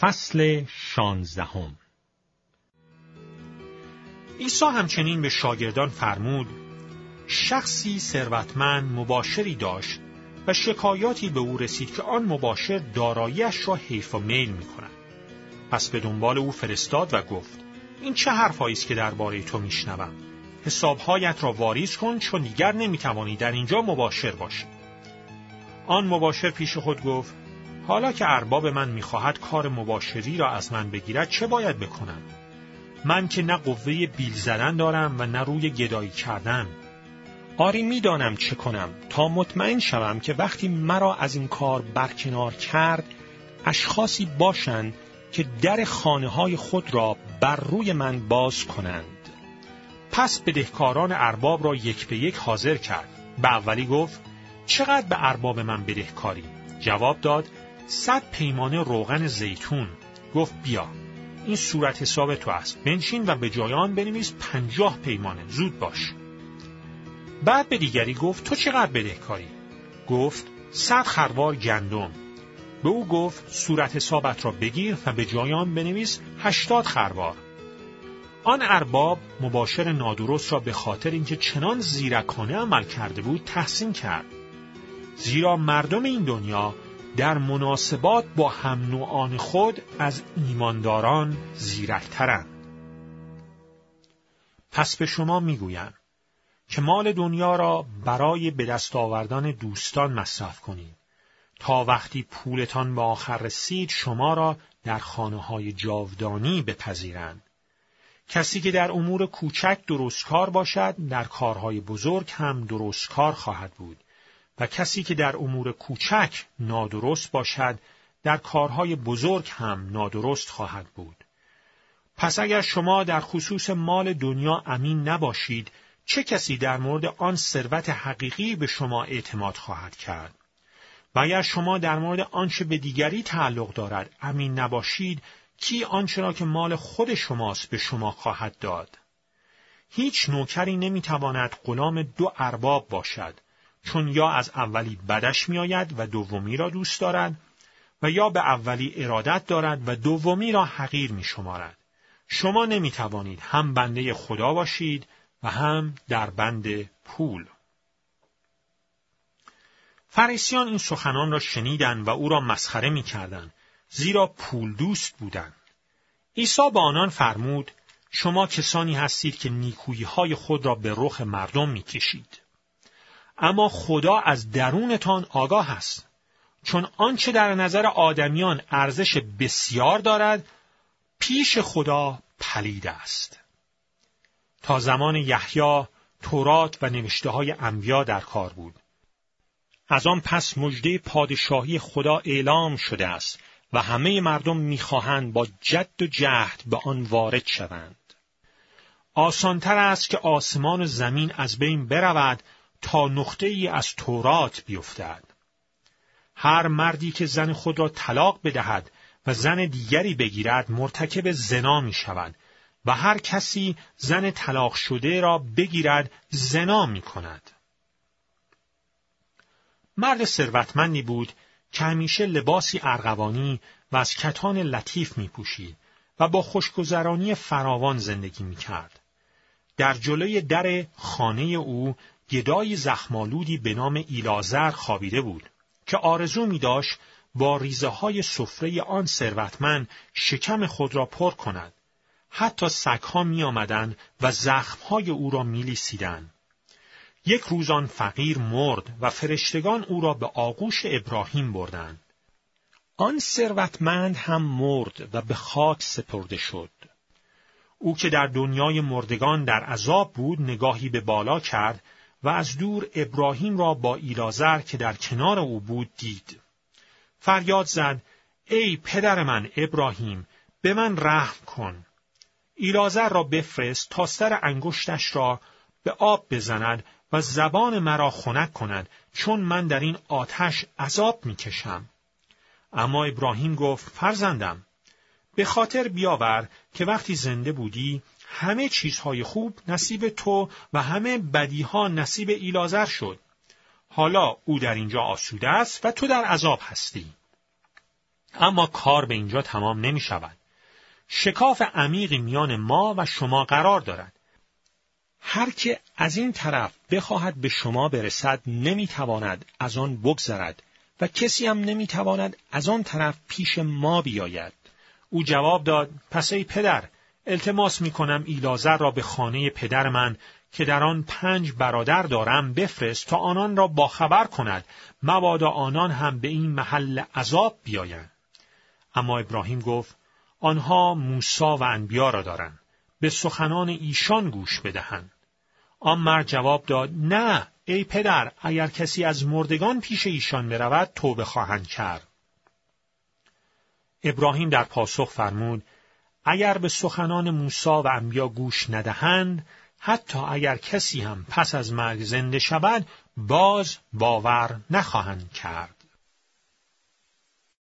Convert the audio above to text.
فصل شانزدهم. عیسی همچنین به شاگردان فرمود شخصی ثروتمند مباشری داشت و شکایاتی به او رسید که آن مباشر داراییش را حیف و میل می کند. پس به دنبال او فرستاد و گفت این چه حرفهایی است که درباره تو میشنوم؟ حسابهایت را واریز کن چون دیگر نمی‌توانی در اینجا مباشر باشی. آن مباشر پیش خود گفت حالا که ارباب من می‌خواهد کار مباشری را از من بگیرد چه باید بکنم؟ من که نه قوه بیل زدن دارم و نه روی گدایی کردن. آری می‌دانم چه کنم. تا مطمئن شوم که وقتی مرا از این کار برکنار کرد اشخاصی باشند که در خانه های خود را بر روی من باز کنند. پس بدهکاران ارباب را یک به یک حاضر کرد. به اولی گفت چقدر به ارباب من بدهکاری؟ جواب داد صد پیمانه روغن زیتون. گفت بیا. این صورت حساب تو است. بنشین و به جای آن بنویس پنجاه پیمانه. زود باش. بعد به دیگری گفت تو چقدر بدهکاری؟ گفت صد خروار گندم. به او گفت صورت حسابت را بگیر و به جای آن بنویس هشتاد خروار. آن ارباب مباشر نادرست را به خاطر اینکه چنان زیرکانه عمل کرده بود تحسین کرد. زیرا مردم این دنیا در مناسبات با هم نوعان خود از ایمانداران زیرکترند. پس به شما می‌گویم که مال دنیا را برای به دست آوردن دوستان مصرف کنید تا وقتی پولتان به آخر رسید شما را در خانه های جاودانی بپذیرند. کسی که در امور کوچک درستکار باشد در کارهای بزرگ هم درستکار خواهد بود. و کسی که در امور کوچک نادرست باشد در کارهای بزرگ هم نادرست خواهد بود. پس اگر شما در خصوص مال دنیا امین نباشید، چه کسی در مورد آن ثروت حقیقی به شما اعتماد خواهد کرد؟ و اگر شما در مورد آنچه به دیگری تعلق دارد امین نباشید، کی آنچه را که مال خود شماست به شما خواهد داد؟ هیچ نوکری نمی‌تواند غلام دو ارباب باشد، چون یا از اولی بدش میآید و دومی را دوست دارد و یا به اولی ارادت دارد و دومی را حقیر می شمارد. شما نمی توانید هم بنده خدا باشید و هم در بند پول. فریسیان این سخنان را شنیدند و او را مسخره می کردن زیرا پول دوست بودند. عیسی با آنان فرمود شما کسانی هستید که نیکویی های خود را به رخ مردم می کشید. اما خدا از درونتان آگاه است. چون آنچه در نظر آدمیان ارزش بسیار دارد پیش خدا پلید است. تا زمان یحیی تورات و نوشته های انبیا در کار بود. از آن پس مژده پادشاهی خدا اعلام شده است و همه مردم می‌خواهند با جد و جهد به آن وارد شوند. آسانتر است که آسمان و زمین از بین برود تا نقطه ای از تورات بیفتد. هر مردی که زن خود را طلاق بدهد و زن دیگری بگیرد مرتکب زنا می شود و هر کسی زن طلاق شده را بگیرد زنا می کند. مرد ثروتمندی بود که همیشه لباسی ارغوانی و از کتان لطیف می پوشید و با خوشگذرانی فراوان زندگی می کرد. در جلوی در خانه او گدای زخمالودی به نام ایلازر خوابیده بود که آرزو می داشت با ریزه های سفره آن ثروتمند شکم خود را پر کند. حتی سگها می آمدن و زخمهای او را می لیسیدن. یک روز آن فقیر مرد و فرشتگان او را به آغوش ابراهیم بردند. آن ثروتمند هم مرد و به خاک سپرده شد. او که در دنیای مردگان در عذاب بود نگاهی به بالا کرد و از دور ابراهیم را با ایلازر که در کنار او بود دید. فریاد زد ای پدر من ابراهیم به من رحم کن. ایلازر را بفرست تا سر انگشتش را به آب بزند و زبان مرا خنک کند چون من در این آتش عذاب می‌کشم. اما ابراهیم گفت فرزندم به خاطر بیاور که وقتی زنده بودی همه چیزهای خوب نصیب تو و همه بدیها نصیب ایلازر شد. حالا او در اینجا آسوده است و تو در عذاب هستی. اما کار به اینجا تمام نمی شود. شکاف عمیقی میان ما و شما قرار دارد. هر که از این طرف بخواهد به شما برسد نمی‌تواند از آن بگذرد و کسی هم نمی‌تواند از آن طرف پیش ما بیاید. او جواب داد پس ای پدر التماس می کنم را به خانه پدر من که در آن پنج برادر دارم بفرست تا آنان را باخبر کند. مبادا آنان هم به این محل عذاب بیایند. اما ابراهیم گفت آنها موسا و انبیا را دارند. به سخنان ایشان گوش بدهند. آن مرد جواب داد نه ای پدر اگر کسی از مردگان پیش ایشان برود توبه خواهند کرد. ابراهیم در پاسخ فرمود اگر به سخنان موسا و انبیا گوش ندهند حتی اگر کسی هم پس از مرگ زنده شود باز باور نخواهند کرد.